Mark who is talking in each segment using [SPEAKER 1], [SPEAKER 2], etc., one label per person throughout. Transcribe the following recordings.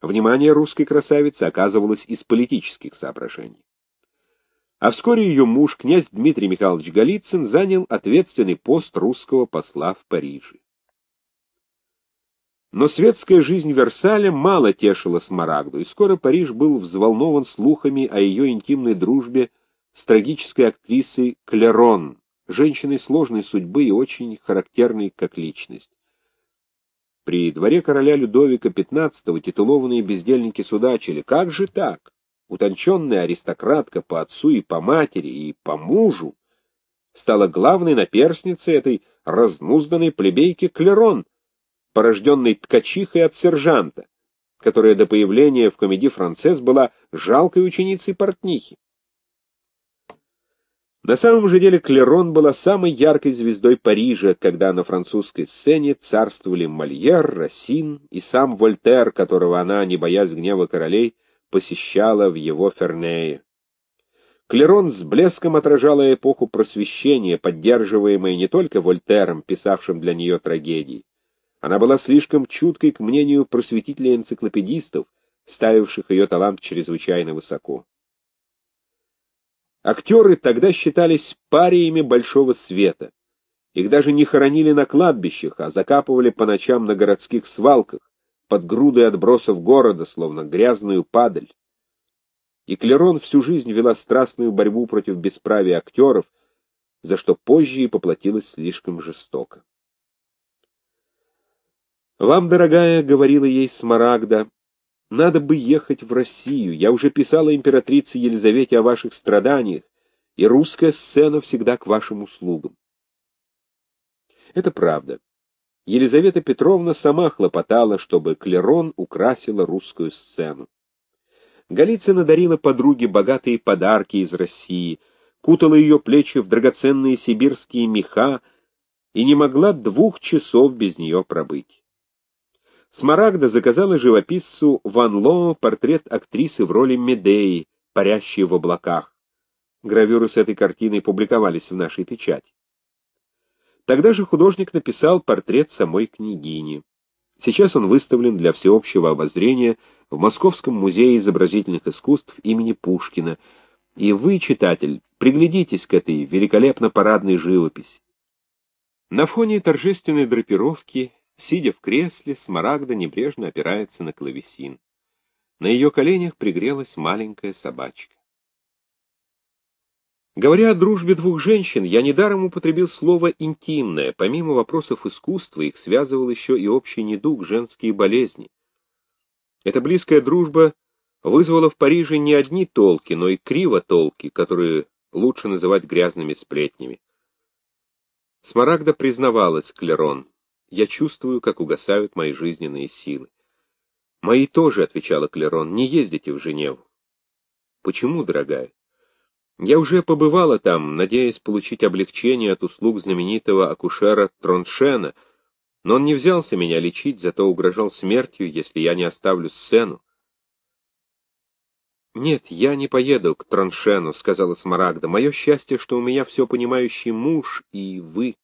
[SPEAKER 1] Внимание русской красавицы оказывалось из политических соображений. А вскоре ее муж, князь Дмитрий Михайлович Голицын, занял ответственный пост русского посла в Париже. Но светская жизнь Версаля мало тешила Смарагду, и скоро Париж был взволнован слухами о ее интимной дружбе с трагической актрисой Клерон, женщиной сложной судьбы и очень характерной как личность. При дворе короля Людовика XV титулованные бездельники судачили. Как же так? Утонченная аристократка по отцу и по матери, и по мужу стала главной наперсницей этой разнузданной плебейки Клерон, порожденной ткачихой от сержанта, которая до появления в комедии «Францесс» была жалкой ученицей портнихи. На самом же деле Клерон была самой яркой звездой Парижа, когда на французской сцене царствовали Мольер, Рассин и сам Вольтер, которого она, не боясь гнева королей, посещала в его Фернее. Клерон с блеском отражала эпоху просвещения, поддерживаемой не только Вольтером, писавшим для нее трагедии. Она была слишком чуткой к мнению просветителей-энциклопедистов, ставивших ее талант чрезвычайно высоко. Актеры тогда считались париями большого света. Их даже не хоронили на кладбищах, а закапывали по ночам на городских свалках, под грудой отбросов города, словно грязную падаль. И Клерон всю жизнь вела страстную борьбу против бесправия актеров, за что позже и поплатилась слишком жестоко. «Вам, дорогая, — говорила ей Смарагда, надо бы ехать в Россию. Я уже писала императрице Елизавете о ваших страданиях, и русская сцена всегда к вашим услугам. Это правда. Елизавета Петровна сама хлопотала, чтобы Клерон украсила русскую сцену. Голицына дарила подруге богатые подарки из России, кутала ее плечи в драгоценные сибирские меха и не могла двух часов без нее пробыть. Смарагда заказала живописцу Ван Ло портрет актрисы в роли Медеи, парящей в облаках. Гравюры с этой картиной публиковались в нашей печати. Тогда же художник написал портрет самой княгини. Сейчас он выставлен для всеобщего обозрения в Московском музее изобразительных искусств имени Пушкина, и вы, читатель, приглядитесь к этой великолепно парадной живописи. На фоне торжественной драпировки Сидя в кресле, Смарагда небрежно опирается на клавесин. На ее коленях пригрелась маленькая собачка. Говоря о дружбе двух женщин, я недаром употребил слово «интимное». Помимо вопросов искусства, их связывал еще и общий недуг, женские болезни. Эта близкая дружба вызвала в Париже не одни толки, но и криво-толки, которые лучше называть грязными сплетнями. Смарагда признавалась Клерон. Я чувствую, как угасают мои жизненные силы. Мои тоже, — отвечала Клерон, — не ездите в Женеву. Почему, дорогая? Я уже побывала там, надеясь получить облегчение от услуг знаменитого акушера Троншена, но он не взялся меня лечить, зато угрожал смертью, если я не оставлю сцену. «Нет, я не поеду к Троншену», — сказала Смарагда. «Мое счастье, что у меня все понимающий муж и вы».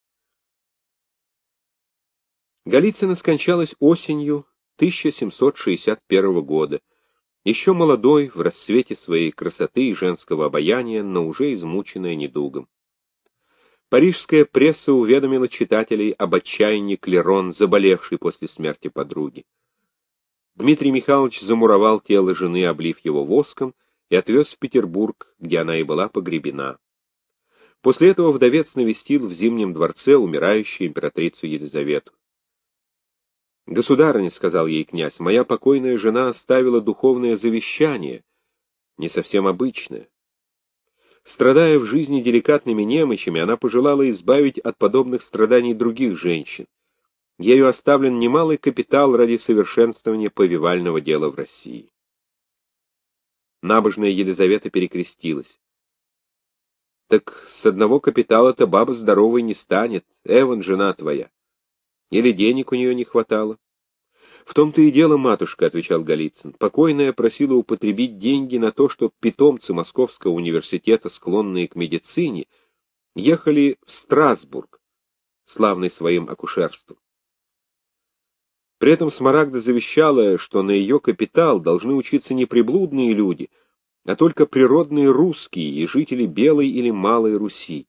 [SPEAKER 1] Голицына скончалась осенью 1761 года, еще молодой, в расцвете своей красоты и женского обаяния, но уже измученная недугом. Парижская пресса уведомила читателей об отчаянии Клерон, заболевшей после смерти подруги. Дмитрий Михайлович замуровал тело жены, облив его воском, и отвез в Петербург, где она и была погребена. После этого вдовец навестил в Зимнем дворце умирающую императрицу Елизавету. «Государыня», — сказал ей князь, — «моя покойная жена оставила духовное завещание, не совсем обычное. Страдая в жизни деликатными немощами, она пожелала избавить от подобных страданий других женщин. Ею оставлен немалый капитал ради совершенствования повивального дела в России. Набожная Елизавета перекрестилась. «Так с одного капитала-то баба здоровой не станет, Эван, жена твоя. Или денег у нее не хватало? — В том-то и дело, матушка, — отвечал Голицын. Покойная просила употребить деньги на то, что питомцы Московского университета, склонные к медицине, ехали в Страсбург, славный своим акушерством. При этом Смарагда завещала, что на ее капитал должны учиться не приблудные люди, а только природные русские и жители Белой или Малой Руси.